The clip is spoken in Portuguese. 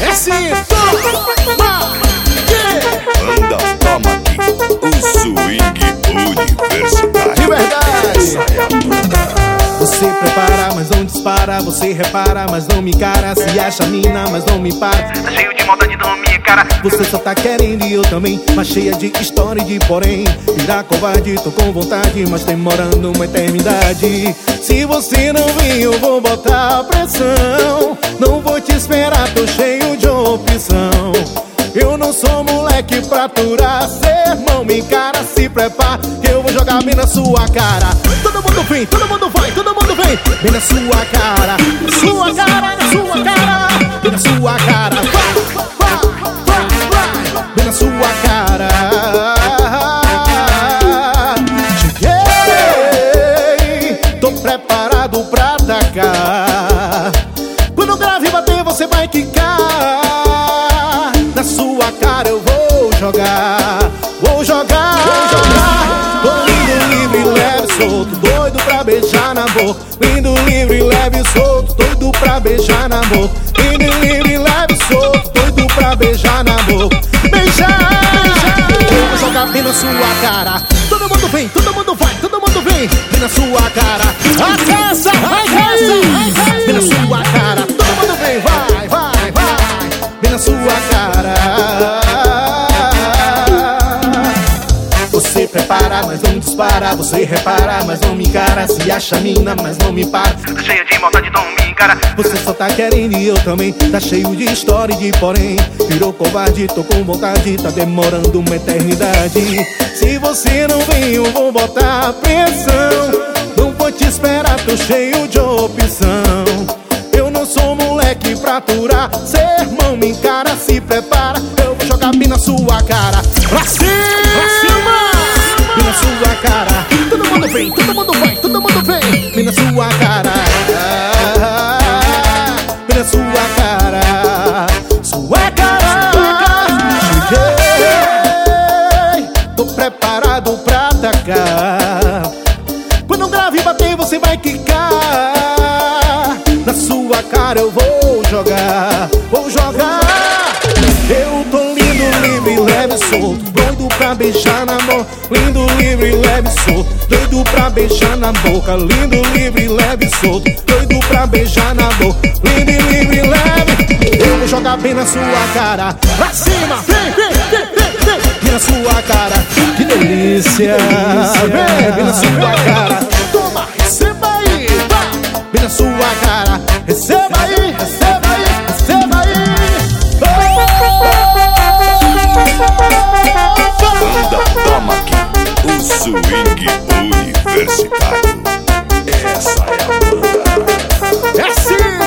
É cinto Banda Tamac O swing universitário De verdade Você preparar mais um dispara, você repara, mas não me encara. Se acha mina, mas não me para. Tá cheio de maldade na minha cara. Você só tá querendo e eu também, mas cheia de história e de porém. Virar covarde, tô com vontade, mas demorando uma eternidade. Se você não vir, eu vou botar pressão. Não vou te esperar, tô cheio de opção. Eu não sou moleque pra aturar Sermão, me encara, se prepara Que eu vou jogar bem na sua cara Todo mundo vem, todo mundo vai, vem Bem na sua cara. Sua cara, na sua cara. Bem na sua cara. Bem na sua cara. Cheguei. Tô preparado pra atacar. Quando o grave bater, você vai quicar. Jogar, vou jogar, vou jogar. Tô livre, leve, solto, doido pra beijar na boca. Livre, leve, solto, doido pra beijar na boca. Lindo, livre, leve, solto, doido pra beijar na boca. Beijar, beijar. Jogar bem na sua cara. Todo mundo vem, todo mundo vai, todo mundo vem. Vem na sua cara. Acessa, Prepara, mas não dispara. Você repara, mas não me encara. Se acha mina, mas não me para. Tá cheia de maldade, não me encara. Você só tá querendo e eu também. Tá cheio de história e de porém. Virou covarde, tô com vontade. Tá demorando uma eternidade. Se você não vem, eu vou botar pressão. Não vou te esperar, tô cheio de opção. Eu não sou moleque pra aturar. Sermão, me encara, se prepara. Eu vou jogar bem na sua cara vem, todo mundo vai, todo mundo vem. Vem na sua cara. Vem na sua cara. Sua cara. Cheguei. Tô preparado pra atacar. Quando um grave bater, você vai quicar. Na sua cara eu vou jogar. Vou jogar. Eu tô lindo, livre, leve, solto Doido pra beijar na boca Lindo, livre, leve, solto. Doido pra beijar na boca. Lindo, livre, leve, solto. Doido pra beijar na boca. Lindo, livre, leve. Eu vou jogar bem na sua cara. Pra cima, vem, vem, vem, vem, vem Vem na sua cara. Que delícia. Vem, vem na sua cara universitário. Essa é a banda. Essa